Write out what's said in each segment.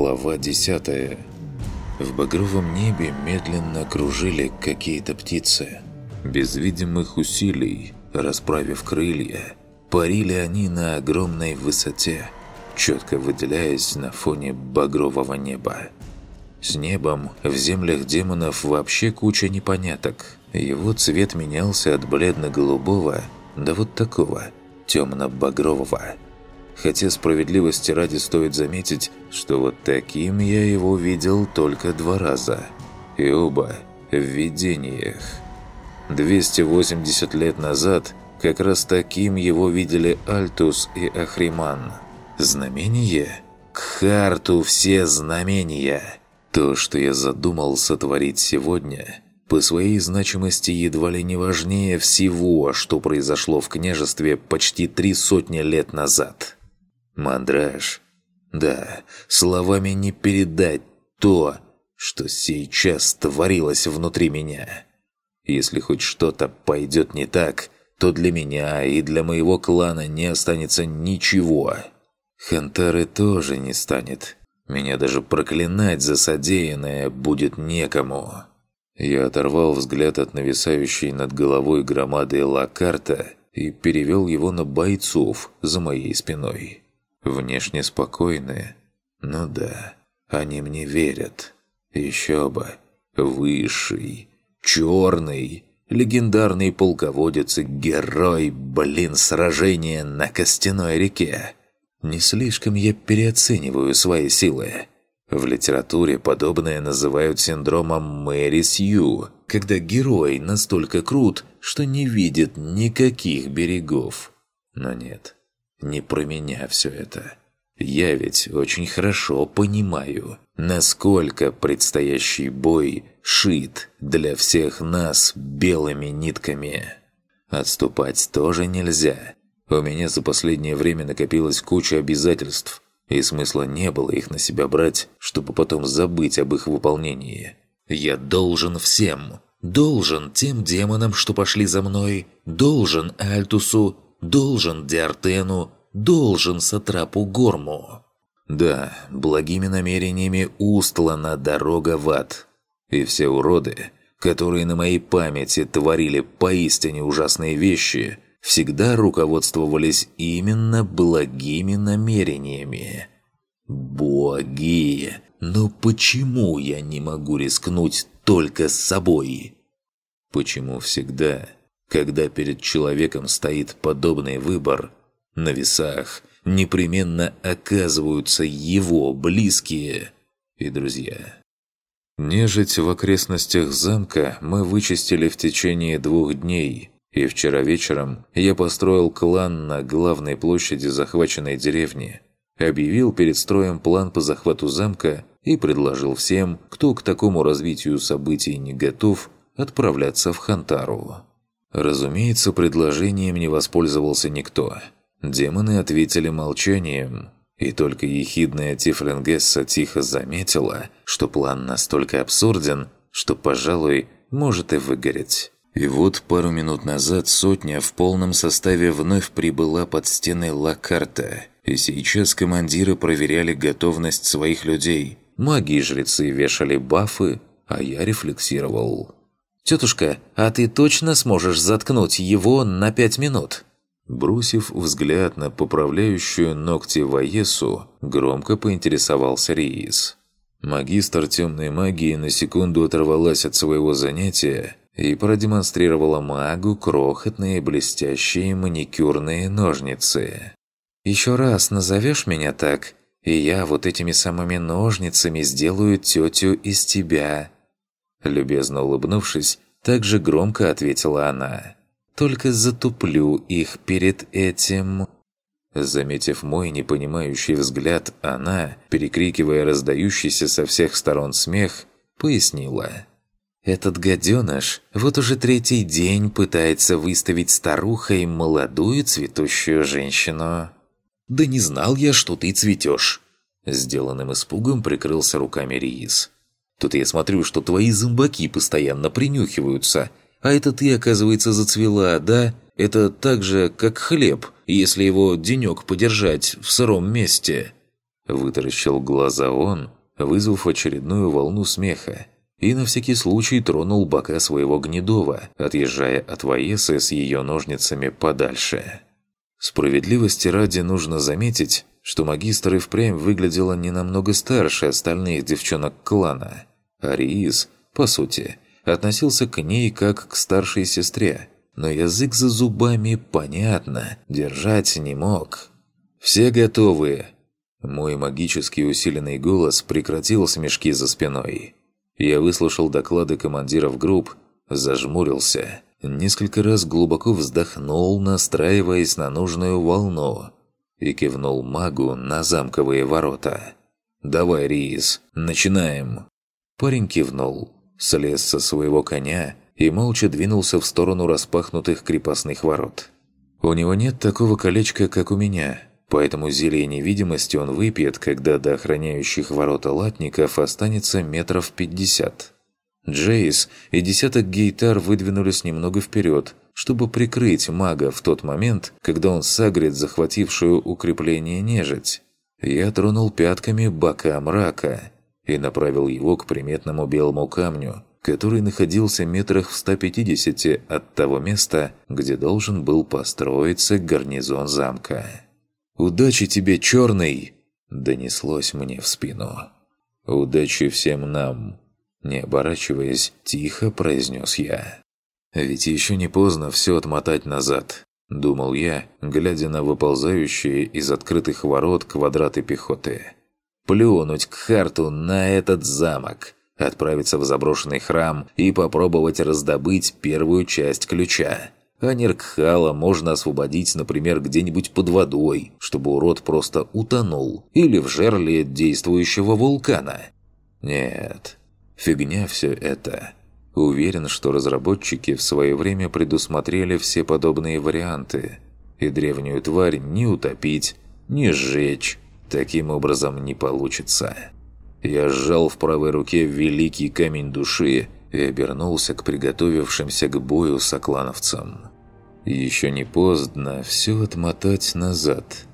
Глава 10 В багровом небе медленно кружили какие-то птицы. Без видимых усилий, расправив крылья, парили они на огромной высоте, четко выделяясь на фоне багрового неба. С небом в землях демонов вообще куча непоняток. Его цвет менялся от бледно-голубого до вот такого, темно-багрового – хотя справедливости ради стоит заметить, что вот таким я его видел только два раза. И оба в видениях. 280 лет назад как раз таким его видели Альтус и Ахриман. Знамение? К харту все знамения! То, что я задумал сотворить сегодня, по своей значимости едва ли не важнее всего, что произошло в княжестве почти три сотни лет назад. Мандраж. Да, словами не передать то, что сейчас творилось внутри меня. Если хоть что-то пойдет не так, то для меня и для моего клана не останется ничего. Хантары тоже не станет. Меня даже проклинать за содеянное будет некому. Я оторвал взгляд от нависающей над головой громады Лакарта и перевел его на бойцов за моей спиной. Внешне спокойные. Ну да, они мне верят. Еще бы. Высший, черный, легендарный полководец и герой, блин, сражения на Костяной реке. Не слишком я переоцениваю свои силы. В литературе подобное называют синдромом Мэри Сью, когда герой настолько крут, что не видит никаких берегов. Но нет, не про меня все это. Я ведь очень хорошо понимаю, насколько предстоящий бой шит для всех нас белыми нитками. Отступать тоже нельзя. У меня за последнее время накопилась куча обязательств, и смысла не было их на себя брать, чтобы потом забыть об их выполнении. Я должен всем. Должен тем демонам, что пошли за мной. Должен Альтусу должен Диартену, должен Сатрапу Горму. Да, благими намерениями устлана дорога в ад. И все уроды, которые на моей памяти творили поистине ужасные вещи, всегда руководствовались именно благими намерениями. Боги! Но почему я не могу рискнуть только с собой? Почему всегда когда перед человеком стоит подобный выбор, на весах непременно оказываются его близкие и друзья. Нежить в окрестностях замка мы вычистили в течение двух дней, и вчера вечером я построил клан на главной площади захваченной деревни, объявил перед строем план по захвату замка и предложил всем, кто к такому развитию событий не готов, отправляться в Хантару. Разумеется, предложением не воспользовался никто. Демоны ответили молчанием, и только ехидная Тифлингесса тихо заметила, что план настолько абсурден, что, пожалуй, может и выгореть. И вот пару минут назад сотня в полном составе вновь прибыла под стены Лакарта, и сейчас командиры проверяли готовность своих людей. Маги и жрецы вешали бафы, а я рефлексировал. «Тетушка, а ты точно сможешь заткнуть его на пять минут?» Бросив взгляд на поправляющую ногти Ваесу, громко поинтересовался Риис. Магистр темной магии на секунду оторвалась от своего занятия и продемонстрировала магу крохотные блестящие маникюрные ножницы. «Еще раз назовешь меня так, и я вот этими самыми ножницами сделаю тетю из тебя», Любезно улыбнувшись, так же громко ответила она. «Только затуплю их перед этим...» Заметив мой непонимающий взгляд, она, перекрикивая раздающийся со всех сторон смех, пояснила. «Этот гаденыш вот уже третий день пытается выставить старухой молодую цветущую женщину». «Да не знал я, что ты цветешь!» Сделанным испугом прикрылся руками Риис. Тут я смотрю, что твои зомбаки постоянно принюхиваются. А это ты, оказывается, зацвела, да? Это так же, как хлеб, если его денек подержать в сыром месте. Вытаращил глаза он, вызвав очередную волну смеха, и на всякий случай тронул бока своего гнедова, отъезжая от Ваесы с ее ножницами подальше. Справедливости ради нужно заметить, что магистр и впрямь выглядела не намного старше остальных девчонок клана. Ариис, по сути, относился к ней как к старшей сестре, но язык за зубами, понятно, держать не мог. «Все готовы!» Мой магически усиленный голос прекратил смешки за спиной. Я выслушал доклады командиров групп, зажмурился, несколько раз глубоко вздохнул, настраиваясь на нужную волну, и кивнул магу на замковые ворота. «Давай, Риис, начинаем!» Парень кивнул, слез со своего коня и молча двинулся в сторону распахнутых крепостных ворот. «У него нет такого колечка, как у меня», Поэтому зелье невидимости он выпьет, когда до охраняющих ворота латников останется метров пятьдесят. Джейс и десяток гейтар выдвинулись немного вперед, чтобы прикрыть мага в тот момент, когда он сагрит захватившую укрепление нежить. Я тронул пятками бока мрака и направил его к приметному белому камню, который находился метрах в 150 от того места, где должен был построиться гарнизон замка. «Удачи тебе, черный!» – донеслось мне в спину. «Удачи всем нам!» – не оборачиваясь, тихо произнес я. «Ведь еще не поздно все отмотать назад», – думал я, глядя на выползающие из открытых ворот квадраты пехоты. «Плюнуть к Харту на этот замок!» отправиться в заброшенный храм и попробовать раздобыть первую часть ключа. А Неркхала можно освободить, например, где-нибудь под водой, чтобы урод просто утонул, или в жерле действующего вулкана. Нет, фигня все это. Уверен, что разработчики в свое время предусмотрели все подобные варианты. И древнюю тварь ни утопить, ни сжечь таким образом не получится. Я сжал в правой руке великий камень души и обернулся к приготовившимся к бою соклановцам. Еще не поздно все отмотать назад,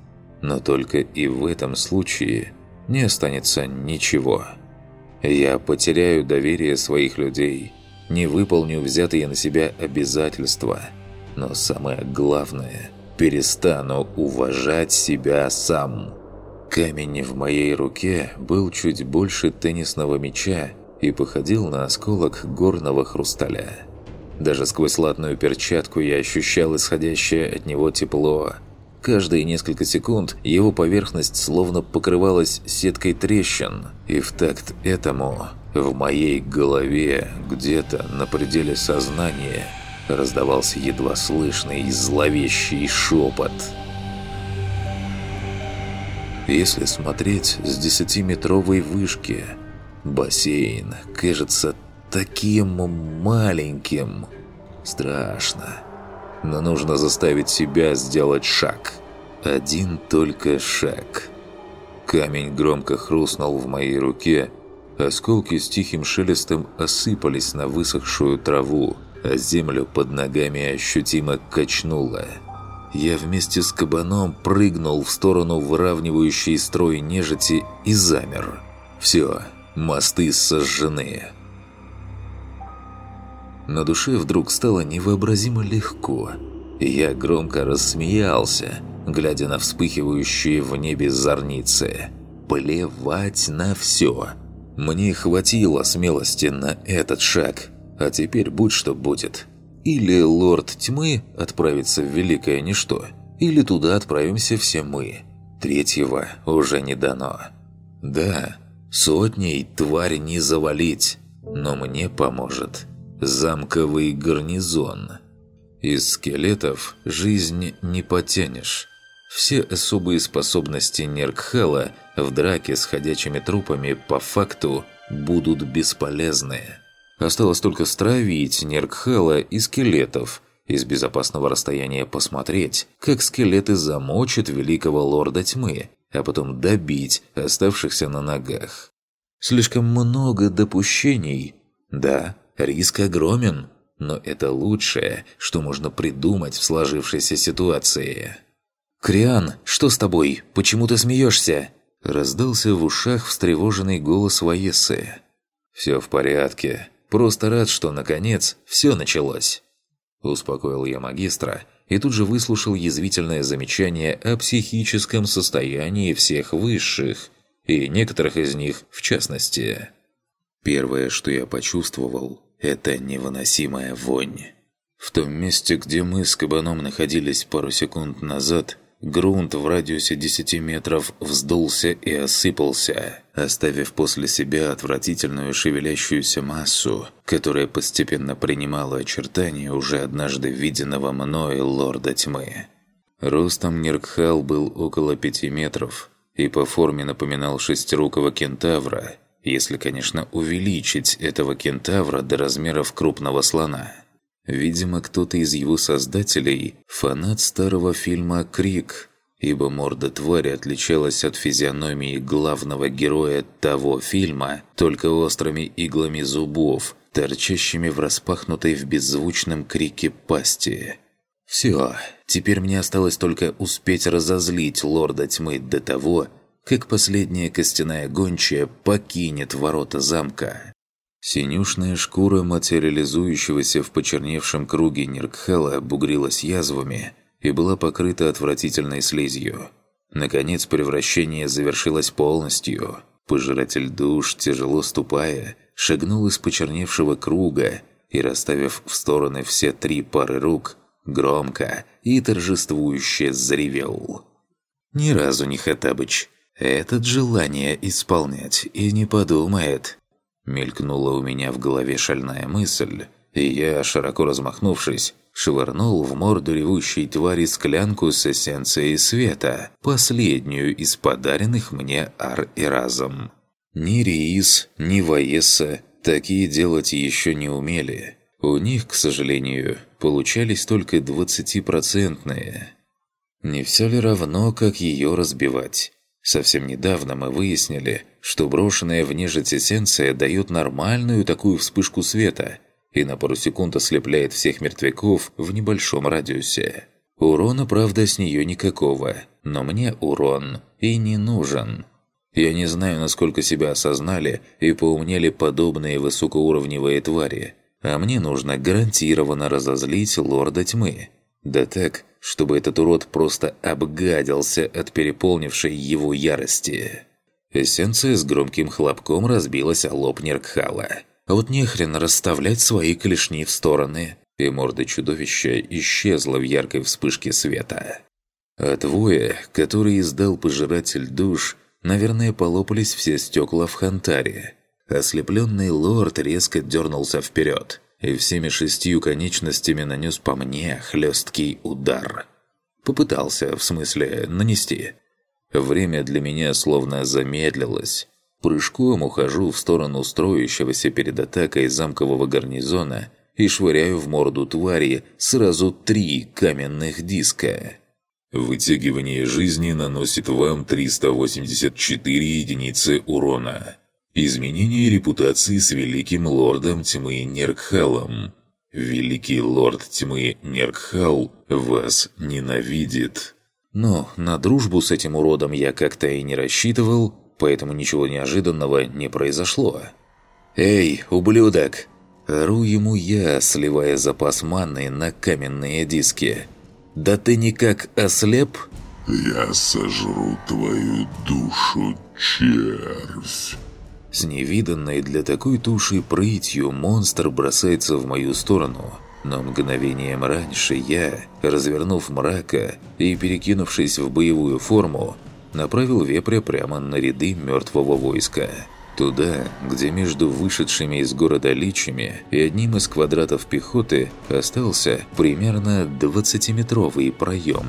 но только и в этом случае не останется ничего. Я потеряю доверие своих людей, не выполню взятые на себя обязательства, но самое главное – перестану уважать себя сам. Камень в моей руке был чуть больше теннисного мяча и походил на осколок горного хрусталя. Даже сквозь латную перчатку я ощущал исходящее от него тепло. Каждые несколько секунд его поверхность словно покрывалась сеткой трещин, и в такт этому в моей голове, где-то на пределе сознания, раздавался едва слышный зловещий шепот. Если смотреть с десятиметровой вышки, бассейн кажется таким маленьким. Страшно. Но нужно заставить себя сделать шаг. Один только шаг. Камень громко хрустнул в моей руке. Осколки с тихим шелестом осыпались на высохшую траву, а землю под ногами ощутимо качнуло. Я вместе с кабаном прыгнул в сторону выравнивающей строй нежити и замер. Все, мосты сожжены. На душе вдруг стало невообразимо легко. я громко рассмеялся, глядя на вспыхивающие в небе зорницы. Плевать на все. Мне хватило смелости на этот шаг. А теперь будь что будет. Или лорд тьмы отправится в великое ничто, или туда отправимся все мы. Третьего уже не дано. Да, сотней тварь не завалить, но мне поможет замковый гарнизон. Из скелетов жизнь не потянешь. Все особые способности Неркхела в драке с ходячими трупами по факту будут бесполезны. Осталось только стравить Неркхела и скелетов, из безопасного расстояния посмотреть, как скелеты замочат великого лорда тьмы, а потом добить оставшихся на ногах. Слишком много допущений. Да, Риск огромен, но это лучшее, что можно придумать в сложившейся ситуации. «Криан, что с тобой? Почему ты смеешься?» раздался в ушах встревоженный голос Ваесы. «Все в порядке. Просто рад, что, наконец, все началось». Успокоил я магистра и тут же выслушал язвительное замечание о психическом состоянии всех высших, и некоторых из них в частности. Первое, что я почувствовал, это невыносимая вонь. В том месте, где мы с кабаном находились пару секунд назад, грунт в радиусе 10 метров вздулся и осыпался, оставив после себя отвратительную шевелящуюся массу, которая постепенно принимала очертания уже однажды виденного мной лорда тьмы. Ростом Ниркхал был около 5 метров и по форме напоминал шестирукого кентавра, если, конечно, увеличить этого кентавра до размеров крупного слона – Видимо, кто-то из его создателей – фанат старого фильма «Крик», ибо морда твари отличалась от физиономии главного героя того фильма только острыми иглами зубов, торчащими в распахнутой в беззвучном крике пасти. «Все, теперь мне осталось только успеть разозлить лорда тьмы до того, как последняя костяная гончая покинет ворота замка. Синюшная шкура материализующегося в почерневшем круге Ниркхала бугрилась язвами и была покрыта отвратительной слизью. Наконец превращение завершилось полностью. Пожиратель душ, тяжело ступая, шагнул из почерневшего круга и, расставив в стороны все три пары рук, громко и торжествующе заревел. Ни разу не Хаттабыч. Этот желание исполнять и не подумает. Мелькнула у меня в голове шальная мысль, и я, широко размахнувшись, швырнул в морду ревущей твари склянку с эссенцией света, последнюю из подаренных мне ар и разом. Ни Риис, ни Ваеса такие делать еще не умели. У них, к сожалению, получались только двадцатипроцентные. Не все ли равно, как ее разбивать? Совсем недавно мы выяснили, что брошенная в нежить эссенция дает нормальную такую вспышку света и на пару секунд ослепляет всех мертвяков в небольшом радиусе. Урона, правда, с нее никакого, но мне урон и не нужен. Я не знаю, насколько себя осознали и поумнели подобные высокоуровневые твари, а мне нужно гарантированно разозлить лорда тьмы. Да так, чтобы этот урод просто обгадился от переполнившей его ярости. Эссенция с громким хлопком разбилась о лоб Неркхала. А вот нехрен расставлять свои клешни в стороны. И морда чудовища исчезла в яркой вспышке света. От воя, который издал пожиратель душ, наверное, полопались все стекла в хантаре. Ослепленный лорд резко дернулся вперед – и всеми шестью конечностями нанес по мне хлесткий удар. Попытался, в смысле, нанести. Время для меня словно замедлилось. Прыжком ухожу в сторону строящегося перед атакой замкового гарнизона и швыряю в морду твари сразу три каменных диска. Вытягивание жизни наносит вам 384 единицы урона. Изменение репутации с Великим Лордом Тьмы Неркхалом. Великий Лорд Тьмы Неркхал вас ненавидит. Но на дружбу с этим уродом я как-то и не рассчитывал, поэтому ничего неожиданного не произошло. «Эй, ублюдок!» Ору ему я, сливая запас манны на каменные диски. «Да ты никак ослеп?» «Я сожру твою душу, червь!» С невиданной для такой туши прытью монстр бросается в мою сторону. Но мгновением раньше я, развернув мрака и перекинувшись в боевую форму, направил вепря прямо на ряды мертвого войска. Туда, где между вышедшими из города личами и одним из квадратов пехоты остался примерно 20-метровый проем.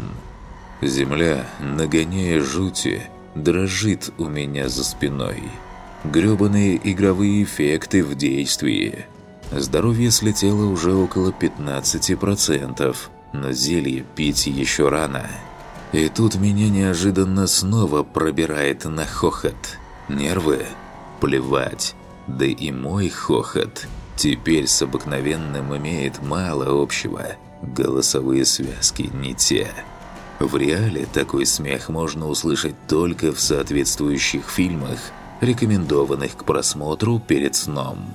Земля, нагоняя жути, дрожит у меня за спиной – грёбаные игровые эффекты в действии. Здоровье слетело уже около 15%, но зелье пить еще рано. И тут меня неожиданно снова пробирает на хохот. Нервы? Плевать. Да и мой хохот теперь с обыкновенным имеет мало общего. Голосовые связки не те. В реале такой смех можно услышать только в соответствующих фильмах, рекомендованных к просмотру перед сном.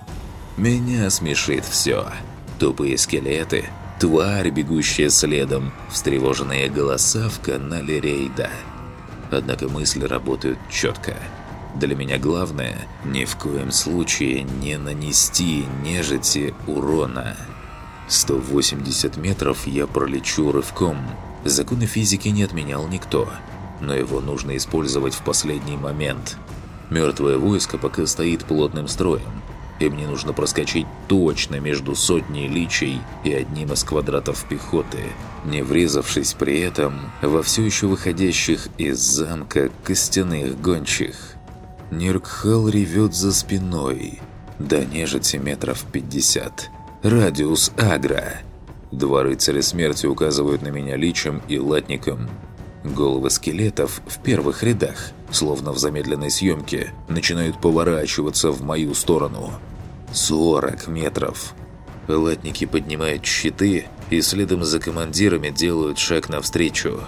Меня смешит все. Тупые скелеты, тварь, бегущая следом, встревоженные голоса в канале рейда. Однако мысли работают четко. Для меня главное – ни в коем случае не нанести нежити урона. 180 метров я пролечу рывком – Законы физики не отменял никто, но его нужно использовать в последний момент. Мертвое войско пока стоит плотным строем, и мне нужно проскочить точно между сотней личей и одним из квадратов пехоты, не врезавшись при этом во все еще выходящих из замка костяных гончих. Ниркхал ревет за спиной. До нежити метров пятьдесят. Радиус агро. Два рыцаря смерти указывают на меня личем и латником. Головы скелетов в первых рядах, словно в замедленной съемке, начинают поворачиваться в мою сторону. 40 метров. Латники поднимают щиты и следом за командирами делают шаг навстречу.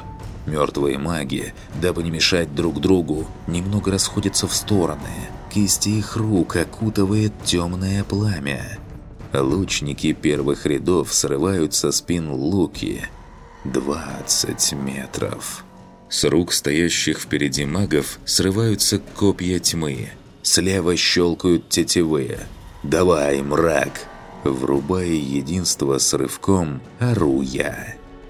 Мертвые маги, дабы не мешать друг другу, немного расходятся в стороны. Кисти их рук окутывает темное пламя. Лучники первых рядов срывают со спин луки. 20 метров. С рук стоящих впереди магов срываются копья тьмы. Слева щелкают тетивы. «Давай, мрак!» Врубая единство с рывком, ору.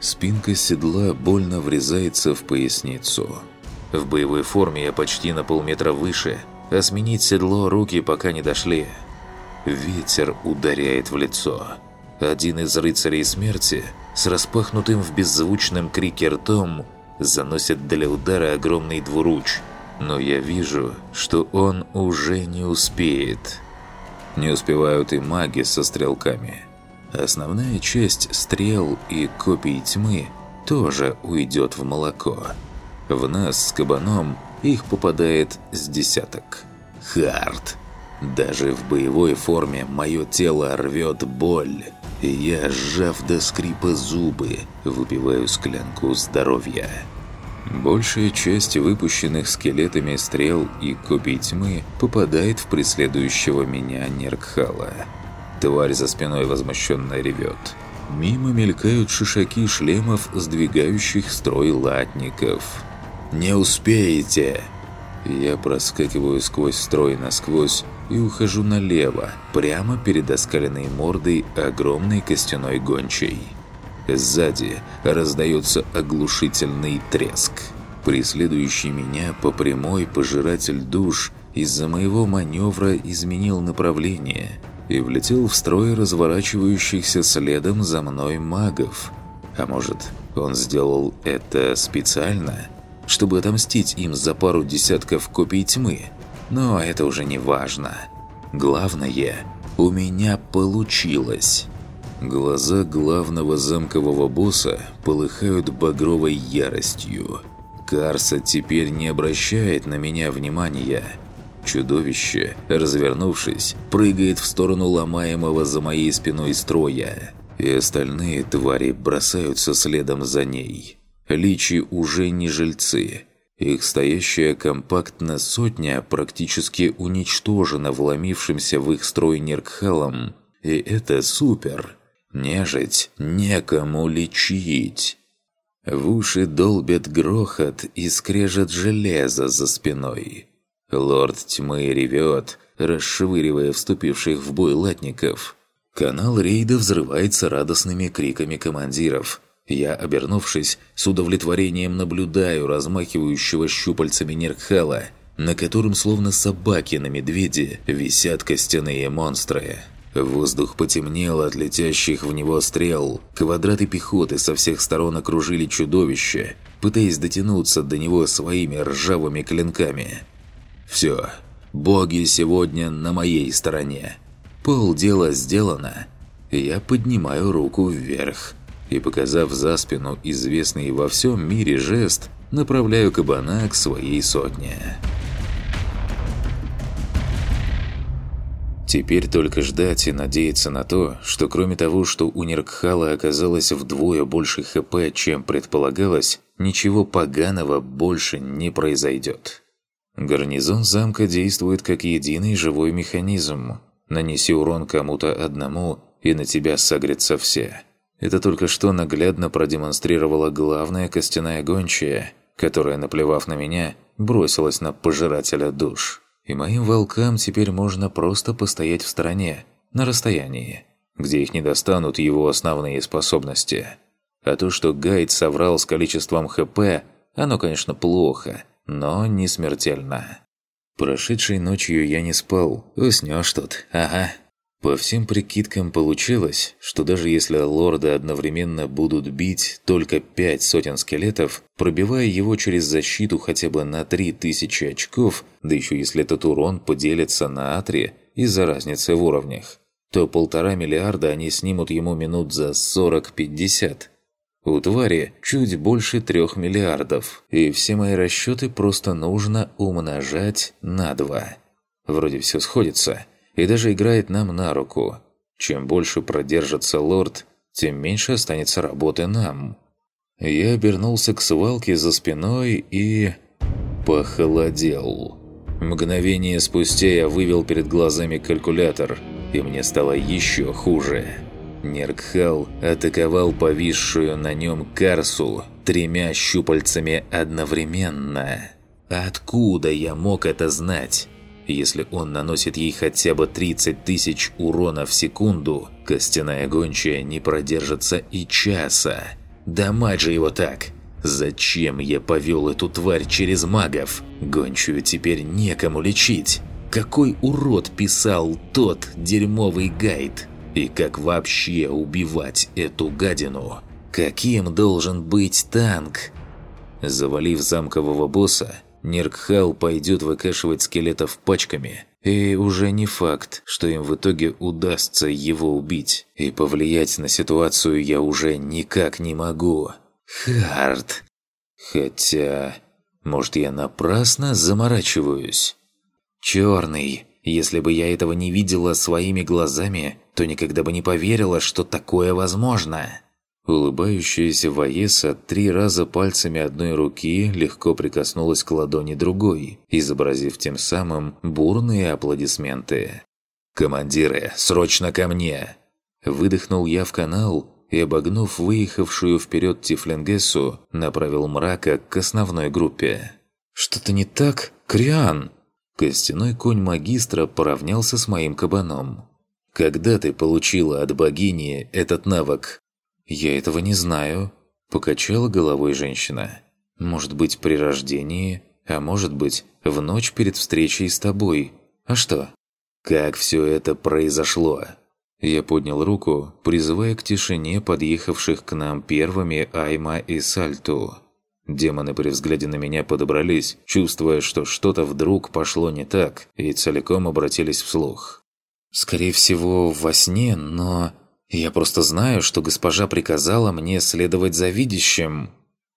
Спинка седла больно врезается в поясницу. В боевой форме я почти на полметра выше, а сменить седло руки пока не дошли. Ветер ударяет в лицо. Один из рыцарей смерти с распахнутым в беззвучном крике ртом заносит для удара огромный двуруч, но я вижу, что он уже не успеет. Не успевают и маги со стрелками. Основная часть стрел и копий тьмы тоже уйдет в молоко. В нас с кабаном их попадает с десяток. Хард. Даже в боевой форме мое тело рвет боль, я, сжав до скрипа зубы, выпиваю склянку здоровья. Большая часть выпущенных скелетами стрел и копий тьмы попадает в преследующего меня Неркхала. Тварь за спиной возмущенно ревет. Мимо мелькают шишаки шлемов, сдвигающих строй латников. «Не успеете!» Я проскакиваю сквозь строй насквозь и ухожу налево, прямо перед оскаленной мордой огромной костяной гончей. Сзади раздается оглушительный треск. Преследующий меня по прямой пожиратель душ из-за моего маневра изменил направление и влетел в строй разворачивающихся следом за мной магов. А может, он сделал это специально, чтобы отомстить им за пару десятков копий тьмы – но это уже не важно. Главное, у меня получилось. Глаза главного замкового босса полыхают багровой яростью. Карса теперь не обращает на меня внимания. Чудовище, развернувшись, прыгает в сторону ломаемого за моей спиной строя. И остальные твари бросаются следом за ней. Личи уже не жильцы – их стоящая компактно сотня практически уничтожена вломившимся в их строй Неркхелом. И это супер. Нежить некому лечить. В уши долбят грохот и скрежет железо за спиной. Лорд тьмы ревет, расшвыривая вступивших в бой латников. Канал рейда взрывается радостными криками командиров – я, обернувшись, с удовлетворением наблюдаю размахивающего щупальцами Неркхала, на котором, словно собаки на медведе, висят костяные монстры. Воздух потемнел от летящих в него стрел. Квадраты пехоты со всех сторон окружили чудовище, пытаясь дотянуться до него своими ржавыми клинками. «Все, боги сегодня на моей стороне. Пол дела сделано. Я поднимаю руку вверх» и, показав за спину известный во всем мире жест, направляю кабана к своей сотне. Теперь только ждать и надеяться на то, что кроме того, что у Ниркхала оказалось вдвое больше ХП, чем предполагалось, ничего поганого больше не произойдет. Гарнизон замка действует как единый живой механизм. Нанеси урон кому-то одному, и на тебя согрятся все. Это только что наглядно продемонстрировала главная костяная гончая, которая, наплевав на меня, бросилась на пожирателя душ. И моим волкам теперь можно просто постоять в стороне, на расстоянии, где их не достанут его основные способности. А то, что Гайд соврал с количеством ХП, оно, конечно, плохо, но не смертельно. Прошедшей ночью я не спал. Уснёшь тут, ага. По всем прикидкам получилось, что даже если лорды одновременно будут бить только пять сотен скелетов, пробивая его через защиту хотя бы на 3000 очков, да еще если этот урон поделится на атри из-за разницы в уровнях, то полтора миллиарда они снимут ему минут за 40-50. У твари чуть больше трех миллиардов, и все мои расчеты просто нужно умножать на два. Вроде все сходится – и даже играет нам на руку. Чем больше продержится лорд, тем меньше останется работы нам. Я обернулся к свалке за спиной и... похолодел. Мгновение спустя я вывел перед глазами калькулятор, и мне стало еще хуже. Неркхал атаковал повисшую на нем Карсу тремя щупальцами одновременно. Откуда я мог это знать? Если он наносит ей хотя бы 30 тысяч урона в секунду, костяная гончая не продержится и часа. Да мать же его так! Зачем я повел эту тварь через магов? Гончую теперь некому лечить. Какой урод писал тот дерьмовый гайд? И как вообще убивать эту гадину? Каким должен быть танк? Завалив замкового босса, Ниркхал пойдет выкашивать скелетов пачками, и уже не факт, что им в итоге удастся его убить. И повлиять на ситуацию я уже никак не могу. Хард. Хотя... Может, я напрасно заморачиваюсь? Черный. Если бы я этого не видела своими глазами, то никогда бы не поверила, что такое возможно. Улыбающаяся Ваеса три раза пальцами одной руки легко прикоснулась к ладони другой, изобразив тем самым бурные аплодисменты. «Командиры, срочно ко мне!» Выдохнул я в канал и, обогнув выехавшую вперед Тифлингессу, направил мрака к основной группе. «Что-то не так, Криан?» Костяной конь магистра поравнялся с моим кабаном. «Когда ты получила от богини этот навык?» «Я этого не знаю», – покачала головой женщина. «Может быть, при рождении, а может быть, в ночь перед встречей с тобой. А что?» «Как все это произошло?» Я поднял руку, призывая к тишине подъехавших к нам первыми Айма и Сальту. Демоны при взгляде на меня подобрались, чувствуя, что что-то вдруг пошло не так, и целиком обратились вслух. «Скорее всего, во сне, но...» Я просто знаю, что госпожа приказала мне следовать за видящим.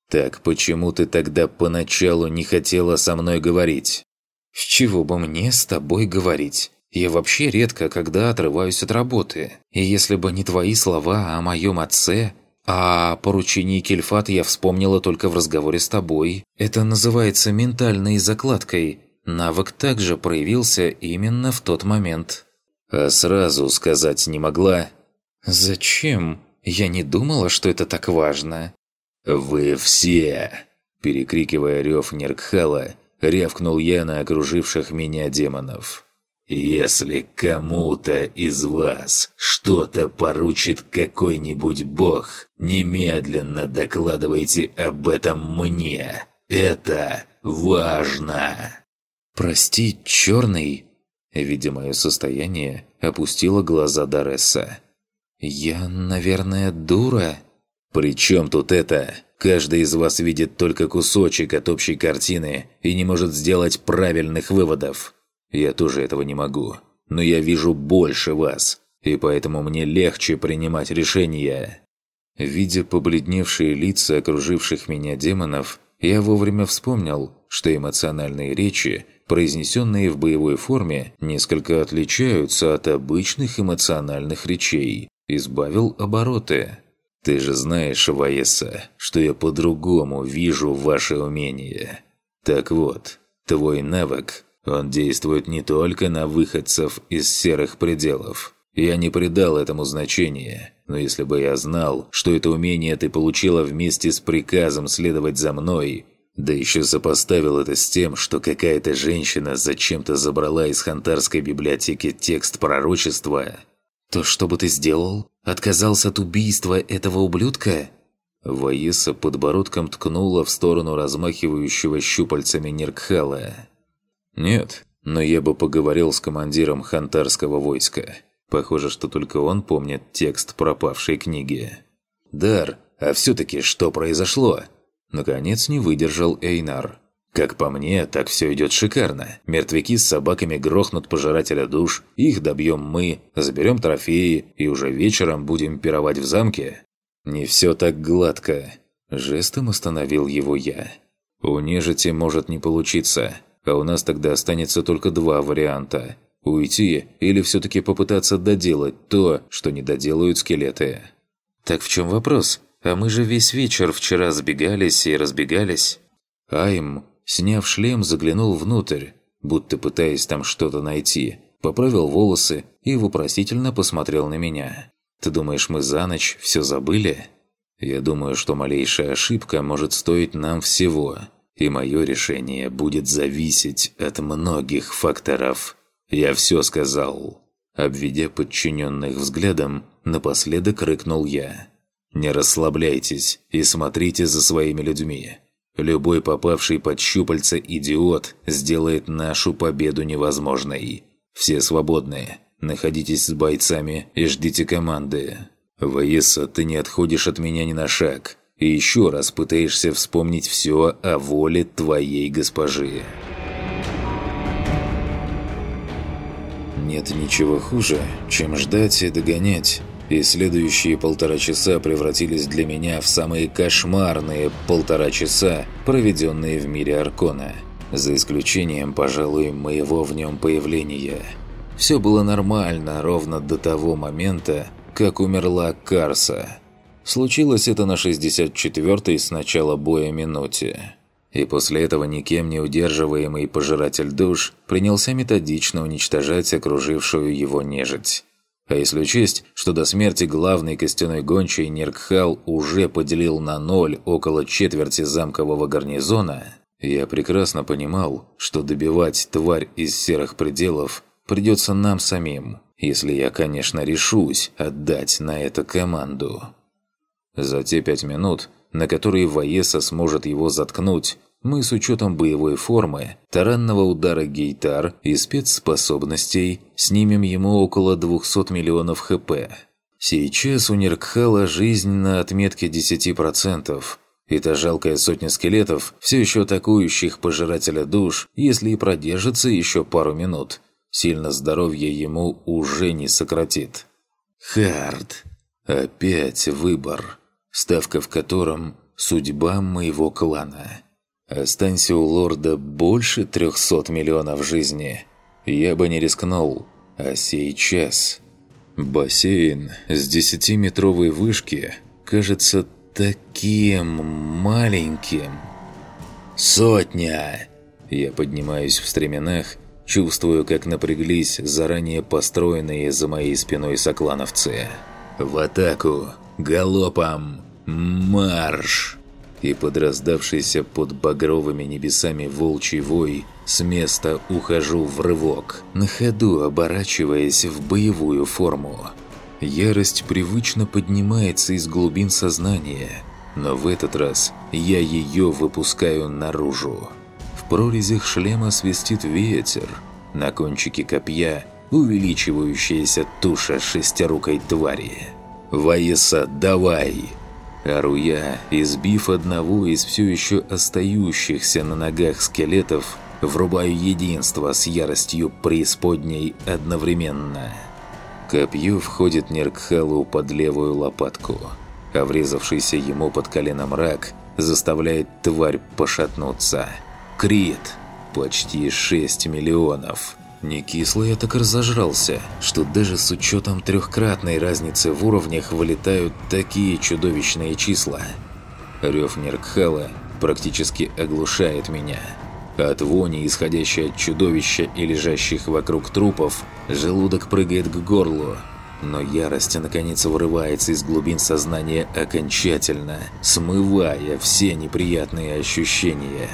Так почему ты тогда поначалу не хотела со мной говорить? С чего бы мне с тобой говорить? Я вообще редко когда отрываюсь от работы. И если бы не твои слова о моем отце, а поручении Кельфат я вспомнила только в разговоре с тобой. Это называется ментальной закладкой. Навык также проявился именно в тот момент. А сразу сказать не могла, «Зачем? Я не думала, что это так важно». «Вы все!» Перекрикивая рев Неркхала, рявкнул я на окруживших меня демонов. «Если кому-то из вас что-то поручит какой-нибудь бог, немедленно докладывайте об этом мне. Это важно!» «Прости, черный!» Видя мое состояние, опустила глаза Даресса. «Я, наверное, дура?» «При чем тут это? Каждый из вас видит только кусочек от общей картины и не может сделать правильных выводов. Я тоже этого не могу. Но я вижу больше вас, и поэтому мне легче принимать решения». Видя побледневшие лица окруживших меня демонов, я вовремя вспомнил, что эмоциональные речи произнесенные в боевой форме, несколько отличаются от обычных эмоциональных речей. Избавил обороты. «Ты же знаешь, Ваеса, что я по-другому вижу ваше умение. Так вот, твой навык, он действует не только на выходцев из серых пределов. Я не придал этому значения, но если бы я знал, что это умение ты получила вместе с приказом следовать за мной, да еще сопоставил это с тем, что какая-то женщина зачем-то забрала из хантарской библиотеки текст пророчества, то что бы ты сделал? Отказался от убийства этого ублюдка?» Ваеса подбородком ткнула в сторону размахивающего щупальцами Неркхала. «Нет, но я бы поговорил с командиром хантарского войска. Похоже, что только он помнит текст пропавшей книги. «Дар, а все-таки что произошло?» Наконец не выдержал Эйнар. Как по мне, так все идет шикарно. Мертвяки с собаками грохнут пожирателя душ, их добьем мы, заберем трофеи и уже вечером будем пировать в замке. Не все так гладко. Жестом остановил его я. У нежити может не получиться, а у нас тогда останется только два варианта. Уйти или все-таки попытаться доделать то, что не доделают скелеты. Так в чем вопрос? А мы же весь вечер вчера сбегались и разбегались. Айм, сняв шлем, заглянул внутрь, будто пытаясь там что-то найти. Поправил волосы и вопросительно посмотрел на меня. «Ты думаешь, мы за ночь все забыли?» «Я думаю, что малейшая ошибка может стоить нам всего, и мое решение будет зависеть от многих факторов». «Я все сказал». Обведя подчиненных взглядом, напоследок рыкнул я. Не расслабляйтесь и смотрите за своими людьми. Любой попавший под щупальца идиот сделает нашу победу невозможной. Все свободны. Находитесь с бойцами и ждите команды. Ваеса, ты не отходишь от меня ни на шаг. И еще раз пытаешься вспомнить все о воле твоей госпожи. Нет ничего хуже, чем ждать и догонять и следующие полтора часа превратились для меня в самые кошмарные полтора часа, проведенные в мире Аркона. За исключением, пожалуй, моего в нем появления. Все было нормально ровно до того момента, как умерла Карса. Случилось это на 64-й с начала боя минуте. И после этого никем не удерживаемый пожиратель душ принялся методично уничтожать окружившую его нежить. А если учесть, что до смерти главный костяной гончий Неркхал уже поделил на ноль около четверти замкового гарнизона, я прекрасно понимал, что добивать тварь из серых пределов придется нам самим, если я, конечно, решусь отдать на это команду. За те пять минут, на которые Ваеса сможет его заткнуть, мы с учетом боевой формы, таранного удара гейтар и спецспособностей снимем ему около 200 миллионов хп. Сейчас у Неркхала жизнь на отметке 10%, и та жалкая сотня скелетов, все еще атакующих пожирателя душ, если и продержится еще пару минут, сильно здоровье ему уже не сократит. Хард. Опять выбор, ставка в котором – судьба моего клана. Останься у лорда больше трехсот миллионов жизни, я бы не рискнул. А сейчас... Бассейн с десятиметровой вышки кажется таким маленьким. «Сотня!» Я поднимаюсь в стременах, чувствую, как напряглись заранее построенные за моей спиной соклановцы. «В атаку! Галопом! Марш!» И под раздавшийся под багровыми небесами волчий вой с места ухожу в рывок, на ходу оборачиваясь в боевую форму. Ярость привычно поднимается из глубин сознания, но в этот раз я ее выпускаю наружу. В прорезях шлема свистит ветер, на кончике копья увеличивающаяся туша шестирукой твари. «Ваеса, давай!» Ору я, избив одного из все еще остающихся на ногах скелетов, врубаю единство с яростью преисподней одновременно. Копье входит Неркхалу под левую лопатку, а врезавшийся ему под колено мрак заставляет тварь пошатнуться. Крит! Почти 6 миллионов. Не кисло я так разожрался, что даже с учетом трехкратной разницы в уровнях вылетают такие чудовищные числа. Рев Неркхала практически оглушает меня. От вони, исходящей от чудовища и лежащих вокруг трупов, желудок прыгает к горлу. Но ярость, наконец, вырывается из глубин сознания окончательно, смывая все неприятные ощущения.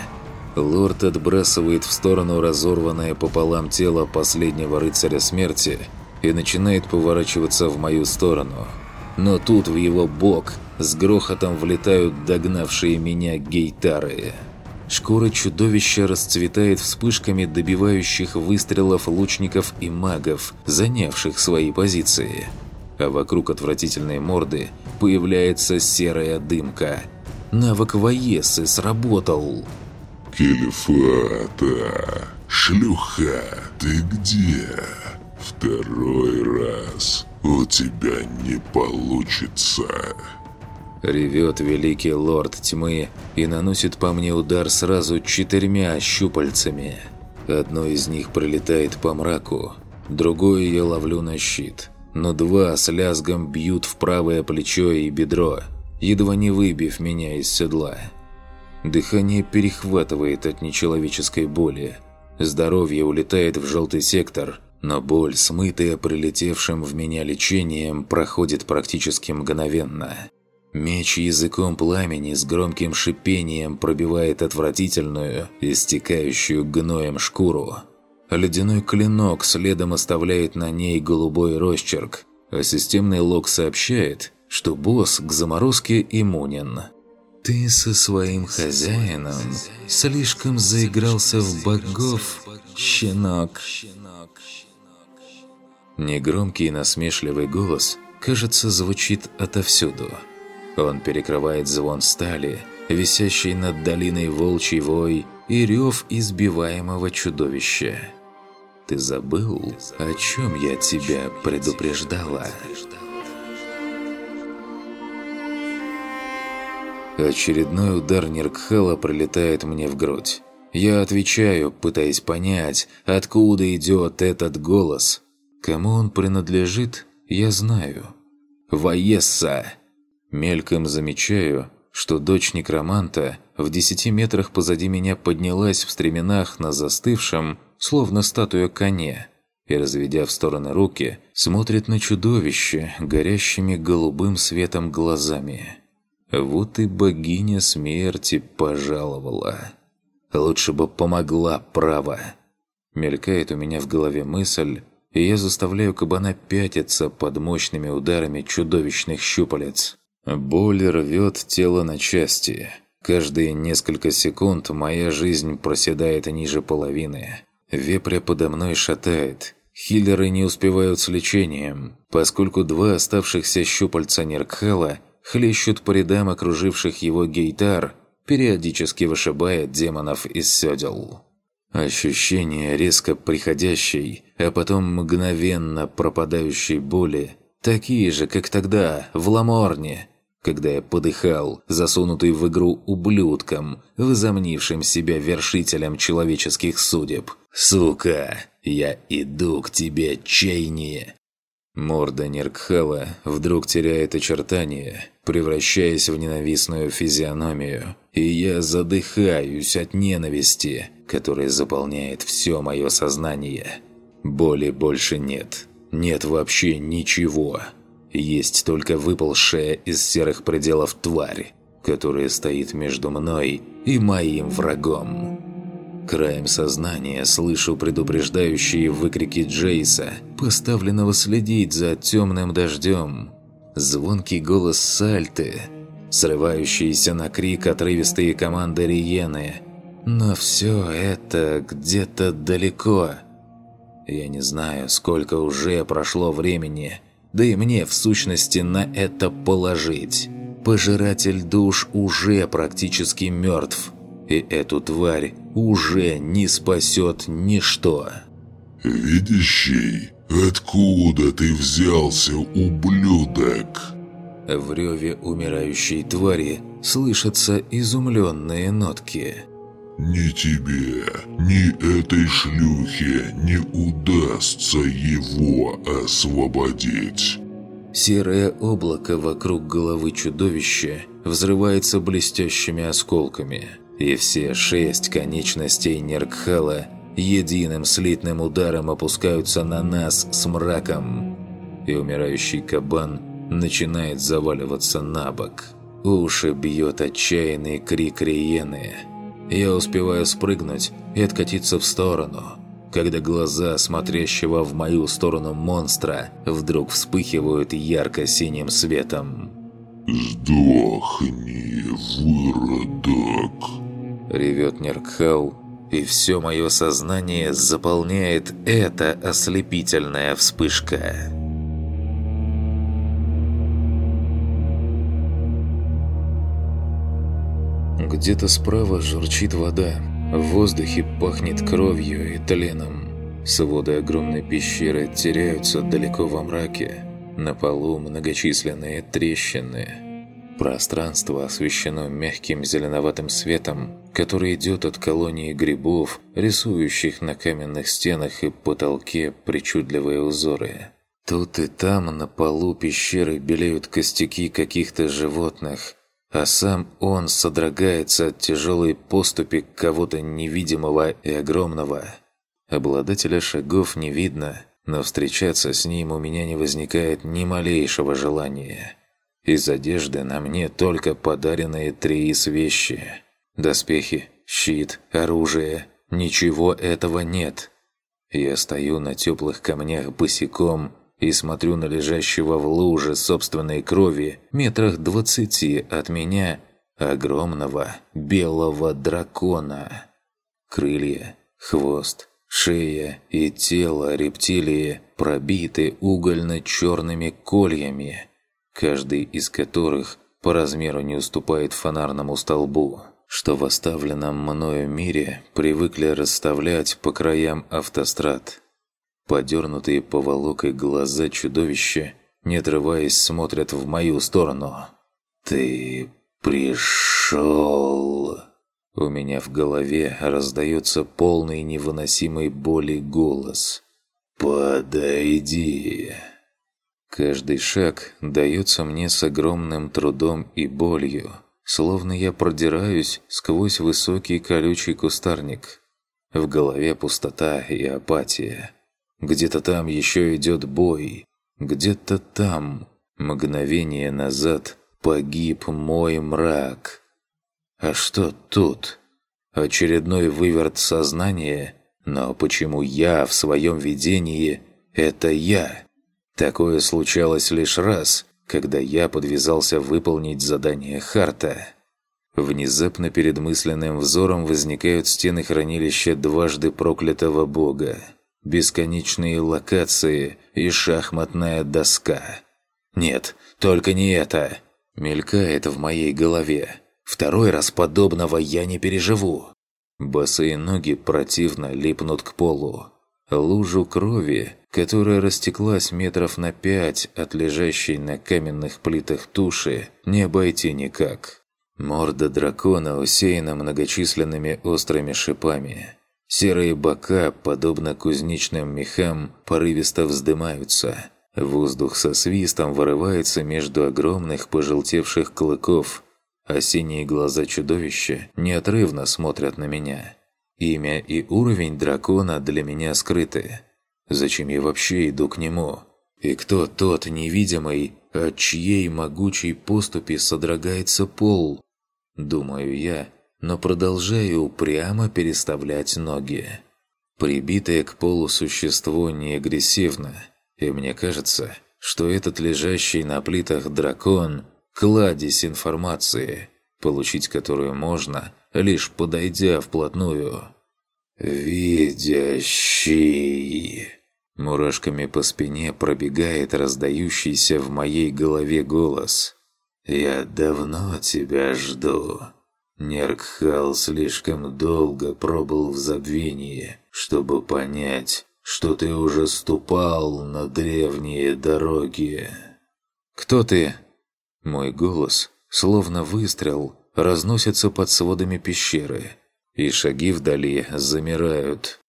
Лорд отбрасывает в сторону разорванное пополам тело последнего рыцаря смерти и начинает поворачиваться в мою сторону. Но тут в его бок с грохотом влетают догнавшие меня гейтары. Шкура чудовища расцветает вспышками добивающих выстрелов лучников и магов, занявших свои позиции. А вокруг отвратительной морды появляется серая дымка. Навык Ваесы сработал. «Кельфата, шлюха, ты где? Второй раз у тебя не получится». Ревет великий лорд тьмы и наносит по мне удар сразу четырьмя щупальцами. Одно из них пролетает по мраку, другое я ловлю на щит, но два с лязгом бьют в правое плечо и бедро, едва не выбив меня из седла. Дыхание перехватывает от нечеловеческой боли. Здоровье улетает в желтый сектор, но боль, смытая прилетевшим в меня лечением, проходит практически мгновенно. Меч языком пламени с громким шипением пробивает отвратительную, истекающую гноем шкуру. Ледяной клинок следом оставляет на ней голубой росчерк, а системный лог сообщает, что босс к заморозке иммунен. «Ты со своим хозяином слишком заигрался в богов, щенок». Негромкий насмешливый голос, кажется, звучит отовсюду – он перекрывает звон стали, висящий над долиной волчий вой и рев избиваемого чудовища. «Ты забыл, о чем я тебя предупреждала?» Очередной удар Ниркхала прилетает мне в грудь. Я отвечаю, пытаясь понять, откуда идет этот голос. Кому он принадлежит, я знаю. «Ваесса!» Мельком замечаю, что дочь некроманта в десяти метрах позади меня поднялась в стременах на застывшем, словно статуя коне, и, разведя в стороны руки, смотрит на чудовище, горящими голубым светом глазами. Вот и богиня смерти пожаловала. Лучше бы помогла, право. Мелькает у меня в голове мысль, и я заставляю кабана пятиться под мощными ударами чудовищных щупалец. Боль рвет тело на части. Каждые несколько секунд моя жизнь проседает ниже половины. Вепря подо мной шатает. Хиллеры не успевают с лечением, поскольку два оставшихся щупальца Неркхала хлещут по рядам окруживших его гейтар, периодически вышибая демонов из седел. Ощущение резко приходящей, а потом мгновенно пропадающей боли, такие же, как тогда, в Ламорне, когда я подыхал, засунутый в игру ублюдком, возомнившим себя вершителем человеческих судеб. «Сука, я иду к тебе, Чейни!» Морда Неркхала вдруг теряет очертания, превращаясь в ненавистную физиономию, и я задыхаюсь от ненависти, которая заполняет все мое сознание. Боли больше нет. Нет вообще ничего. Есть только выползшая из серых пределов тварь, которая стоит между мной и моим врагом. Краем сознания слышу предупреждающие выкрики Джейса, поставленного следить за темным дождем. Звонкий голос Сальты, срывающиеся на крик отрывистые команды Риены. Но все это где-то далеко. Я не знаю, сколько уже прошло времени – да и мне, в сущности, на это положить. Пожиратель душ уже практически мертв. И эту тварь уже не спасет ничто. «Видящий, откуда ты взялся, ублюдок?» В реве умирающей твари слышатся изумленные нотки. Ни тебе, ни этой шлюхе не удастся его освободить. Серое облако вокруг головы чудовища взрывается блестящими осколками, и все шесть конечностей Неркхала единым слитным ударом опускаются на нас с мраком. И умирающий кабан начинает заваливаться на бок. Уши бьет отчаянный крик Риены. Я успеваю спрыгнуть и откатиться в сторону, когда глаза смотрящего в мою сторону монстра вдруг вспыхивают ярко-синим светом. «Сдохни, выродок!» Ревет Неркхау, и все мое сознание заполняет эта ослепительная вспышка. Где-то справа журчит вода. В воздухе пахнет кровью и тленом. Своды огромной пещеры теряются далеко во мраке. На полу многочисленные трещины. Пространство освещено мягким зеленоватым светом, который идет от колонии грибов, рисующих на каменных стенах и потолке причудливые узоры. Тут и там на полу пещеры белеют костяки каких-то животных, а сам он содрогается от тяжелой поступи кого-то невидимого и огромного. Обладателя шагов не видно – но встречаться с ним у меня не возникает ни малейшего желания. Из одежды на мне только подаренные Триис вещи. Доспехи, щит, оружие. Ничего этого нет. Я стою на теплых камнях босиком и смотрю на лежащего в луже собственной крови метрах двадцати от меня огромного белого дракона. Крылья, хвост, Шея и тело рептилии пробиты угольно-черными кольями, каждый из которых по размеру не уступает фонарному столбу, что в оставленном мною мире привыкли расставлять по краям автострад. Подернутые поволокой глаза чудовища, не отрываясь, смотрят в мою сторону. «Ты пришел!» У меня в голове раздается полный невыносимой боли голос. «Подойди!» Каждый шаг дается мне с огромным трудом и болью, словно я продираюсь сквозь высокий колючий кустарник. В голове пустота и апатия. Где-то там еще идет бой. Где-то там, мгновение назад, погиб мой мрак. А что тут? Очередной выверт сознания? Но почему я в своем видении – это я? Такое случалось лишь раз, когда я подвязался выполнить задание Харта. Внезапно перед мысленным взором возникают стены хранилища дважды проклятого бога, бесконечные локации и шахматная доска. Нет, только не это. Мелькает в моей голове. Второй раз подобного я не переживу. Босые ноги противно липнут к полу. Лужу крови, которая растеклась метров на пять от лежащей на каменных плитах туши, не обойти никак. Морда дракона усеяна многочисленными острыми шипами. Серые бока, подобно кузнечным мехам, порывисто вздымаются. Воздух со свистом вырывается между огромных пожелтевших клыков, а синие глаза чудовища неотрывно смотрят на меня. Имя и уровень дракона для меня скрыты. Зачем я вообще иду к нему? И кто тот невидимый, от чьей могучей поступи содрогается пол? Думаю я, но продолжаю упрямо переставлять ноги. Прибитое к полу существо не агрессивно, и мне кажется, что этот лежащий на плитах дракон кладезь информации, получить которую можно, лишь подойдя вплотную. «Видящий!» Мурашками по спине пробегает раздающийся в моей голове голос. «Я давно тебя жду». Неркхал слишком долго пробыл в забвении, чтобы понять, что ты уже ступал на древние дороги. «Кто ты?» Мой голос, словно выстрел, разносится под сводами пещеры. И шаги вдали замирают.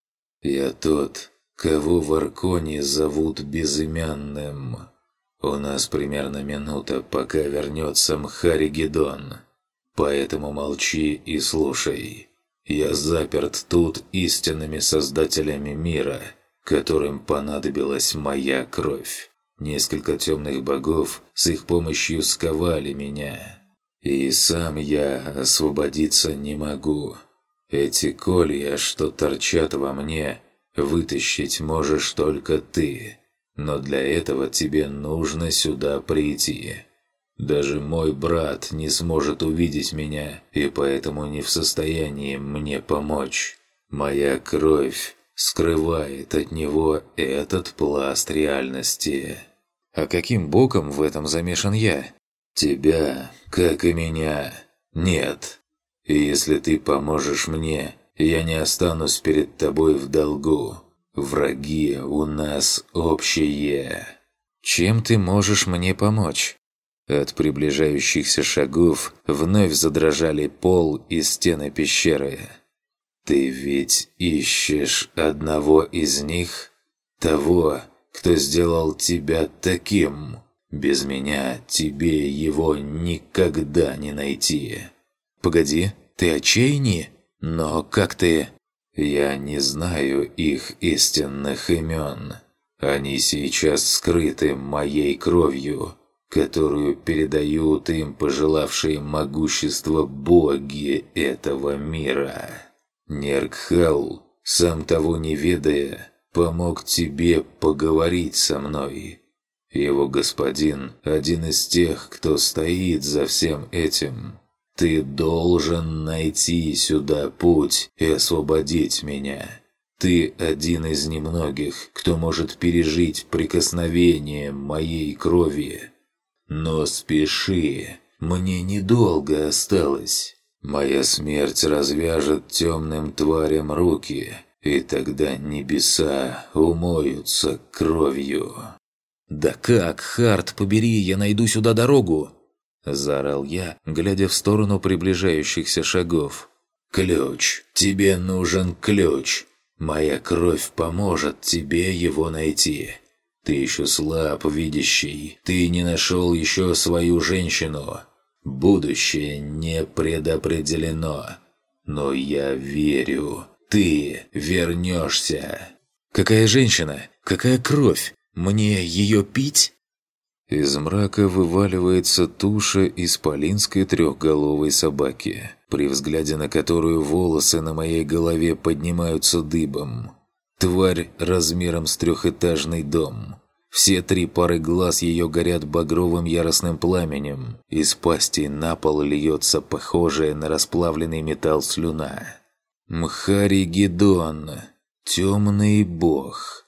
«Я тот, кого в Арконе зовут Безымянным. У нас примерно минута, пока вернется Мхаригедон. Поэтому молчи и слушай. Я заперт тут истинными создателями мира, которым понадобилась моя кровь. Несколько темных богов с их помощью сковали меня. И сам я освободиться не могу. Эти колья, что торчат во мне, вытащить можешь только ты. Но для этого тебе нужно сюда прийти. Даже мой брат не сможет увидеть меня, и поэтому не в состоянии мне помочь. Моя кровь скрывает от него этот пласт реальности. А каким боком в этом замешан я? Тебя, как и меня, нет. И если ты поможешь мне, я не останусь перед тобой в долгу. Враги у нас общие. Чем ты можешь мне помочь? От приближающихся шагов вновь задрожали пол и стены пещеры. «Ты ведь ищешь одного из них? Того, кто сделал тебя таким? Без меня тебе его никогда не найти». «Погоди, ты отчаяние? Но как ты...» «Я не знаю их истинных имен. Они сейчас скрыты моей кровью, которую передают им пожелавшие могущества боги этого мира. Нергхал, сам того не ведая, помог тебе поговорить со мной. Его господин – один из тех, кто стоит за всем этим». Ты должен найти сюда путь и освободить меня. Ты один из немногих, кто может пережить прикосновение моей крови. Но спеши, мне недолго осталось. Моя смерть развяжет темным тварям руки, и тогда небеса умоются кровью. «Да как, Харт, побери, я найду сюда дорогу!» Заорал я, глядя в сторону приближающихся шагов. «Ключ! Тебе нужен ключ! Моя кровь поможет тебе его найти!» Ты еще слаб, видящий. Ты не нашел еще свою женщину. Будущее не предопределено. Но я верю. Ты вернешься. Какая женщина? Какая кровь? Мне ее пить? Из мрака вываливается туша исполинской трехголовой собаки, при взгляде на которую волосы на моей голове поднимаются дыбом. Тварь размером с трехэтажный дом. Все три пары глаз ее горят багровым яростным пламенем. Из пасти на пол льется похожая на расплавленный металл слюна. Мхари Гедон. Темный бог.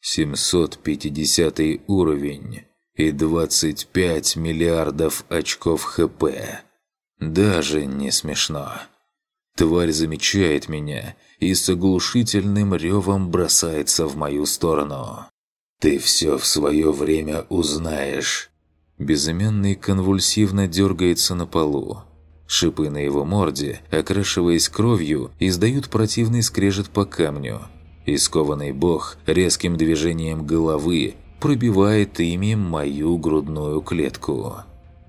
750 уровень и 25 миллиардов очков ХП. Даже не смешно. Тварь замечает меня и с оглушительным ревом бросается в мою сторону. «Ты все в свое время узнаешь». Безымянный конвульсивно дергается на полу. Шипы на его морде, окрашиваясь кровью, издают противный скрежет по камню. Искованный бог резким движением головы пробивает ими мою грудную клетку.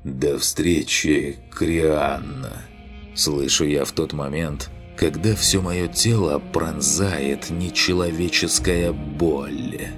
«До встречи, Криан!» Слышу я в тот момент, когда все мое тело пронзает нечеловеческая боль.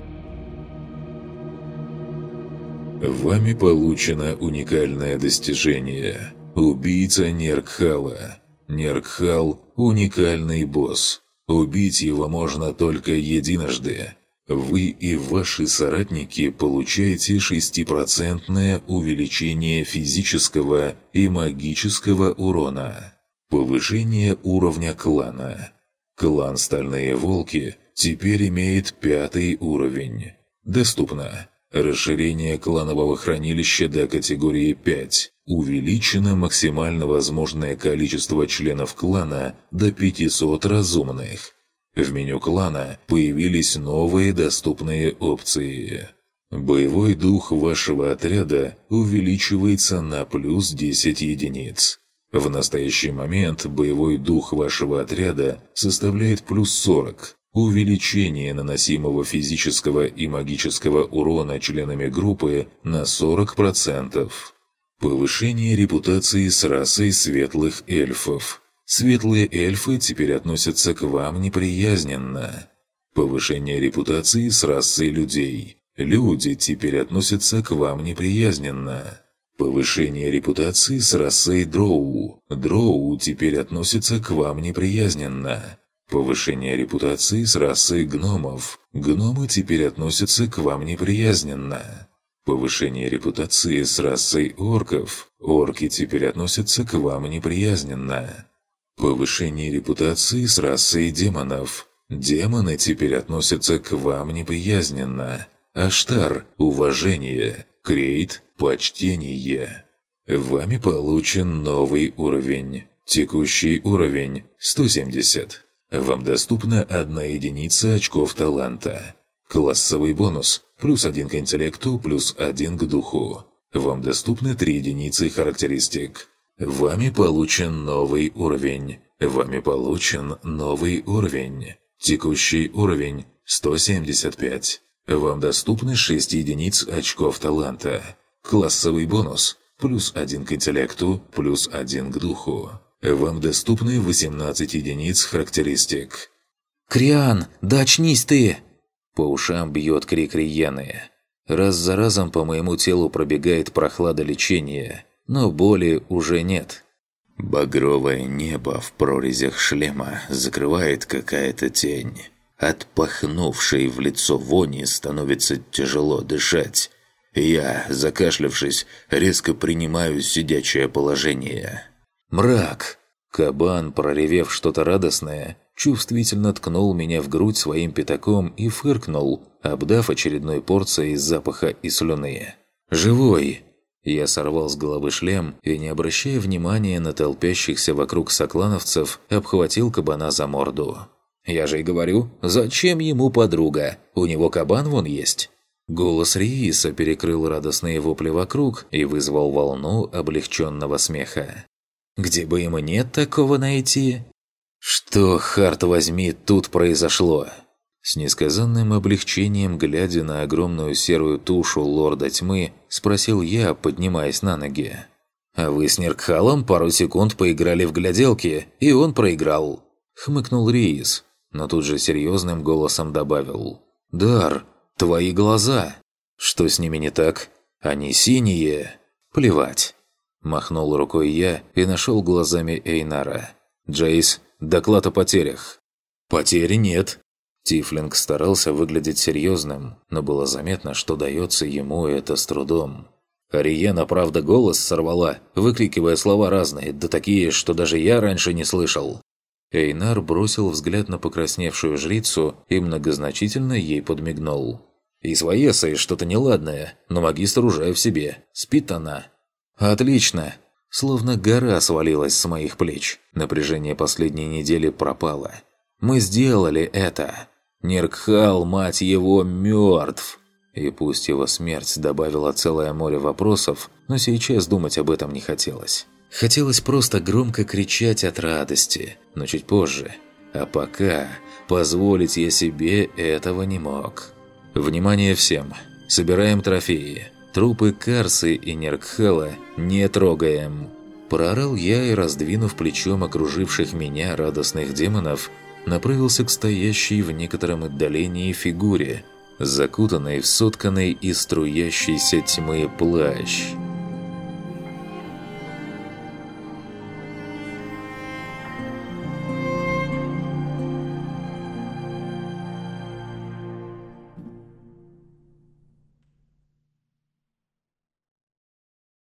Вами получено уникальное достижение. Убийца Неркхала. Неркхал – уникальный босс. Убить его можно только единожды. Вы и ваши соратники получаете 6% увеличение физического и магического урона. Повышение уровня клана. Клан «Стальные волки» теперь имеет пятый уровень. Доступно. Расширение кланового хранилища до категории 5. Увеличено максимально возможное количество членов клана до 500 разумных. В меню клана появились новые доступные опции. Боевой дух вашего отряда увеличивается на плюс 10 единиц. В настоящий момент боевой дух вашего отряда составляет плюс 40. Увеличение наносимого физического и магического урона членами группы на 40%. Повышение репутации с расой светлых эльфов. Светлые эльфы теперь относятся к вам неприязненно. Повышение репутации с расой людей. Люди теперь относятся к вам неприязненно. Повышение репутации с расой дроу. Дроу теперь относятся к вам неприязненно. Повышение репутации с расой гномов. Гномы теперь относятся к вам неприязненно. Повышение репутации с расой орков. Орки теперь относятся к вам неприязненно. Повышение репутации с расой демонов. Демоны теперь относятся к вам неприязненно. Аштар – уважение. Крейт – почтение. Вами получен новый уровень. Текущий уровень – 170. Вам доступна одна единица очков таланта. Классовый бонус – плюс один к интеллекту, плюс один к духу. Вам доступны три единицы характеристик. Вами получен новый уровень. Вами получен новый уровень. Текущий уровень – 175. Вам доступны 6 единиц очков таланта. Классовый бонус – плюс один к интеллекту, плюс один к духу. Вам доступны 18 единиц характеристик. «Криан, да очнись ты!» По ушам бьет крик Рияны. Раз за разом по моему телу пробегает прохлада лечения, но боли уже нет. Багровое небо в прорезях шлема закрывает какая-то тень. От пахнувшей в лицо вони становится тяжело дышать. Я, закашлявшись, резко принимаю сидячее положение. Мрак! Кабан, проревев что-то радостное, чувствительно ткнул меня в грудь своим пятаком и фыркнул, обдав очередной порцией запаха и слюны. «Живой!» Я сорвал с головы шлем и, не обращая внимания на толпящихся вокруг соклановцев, обхватил кабана за морду. «Я же и говорю, зачем ему подруга? У него кабан вон есть!» Голос Рииса перекрыл радостные вопли вокруг и вызвал волну облегченного смеха. Где бы ему нет такого найти? Что, харт возьми, тут произошло? С несказанным облегчением, глядя на огромную серую тушу лорда тьмы, спросил я, поднимаясь на ноги. «А вы с Неркхалом пару секунд поиграли в гляделки, и он проиграл», — хмыкнул Риис, но тут же серьезным голосом добавил. «Дар, твои глаза! Что с ними не так? Они синие! Плевать!» Махнул рукой я и нашел глазами Эйнара. «Джейс, доклад о потерях». «Потери нет». Тифлинг старался выглядеть серьезным, но было заметно, что дается ему это с трудом. Ариена, правда, голос сорвала, выкрикивая слова разные, да такие, что даже я раньше не слышал. Эйнар бросил взгляд на покрасневшую жрицу и многозначительно ей подмигнул. «И с Ваесой что-то неладное, но магистр уже в себе. Спит она». «Отлично!» Словно гора свалилась с моих плеч. Напряжение последней недели пропало. «Мы сделали это!» Неркхал, мать его, мертв! И пусть его смерть добавила целое море вопросов, но сейчас думать об этом не хотелось. Хотелось просто громко кричать от радости, но чуть позже. А пока позволить я себе этого не мог. Внимание всем! Собираем трофеи. Трупы Карсы и Неркхала не трогаем. Проорал я и, раздвинув плечом окруживших меня радостных демонов, направился к стоящей в некотором отдалении фигуре, закутанной в сотканный из струящейся тьмы плащ –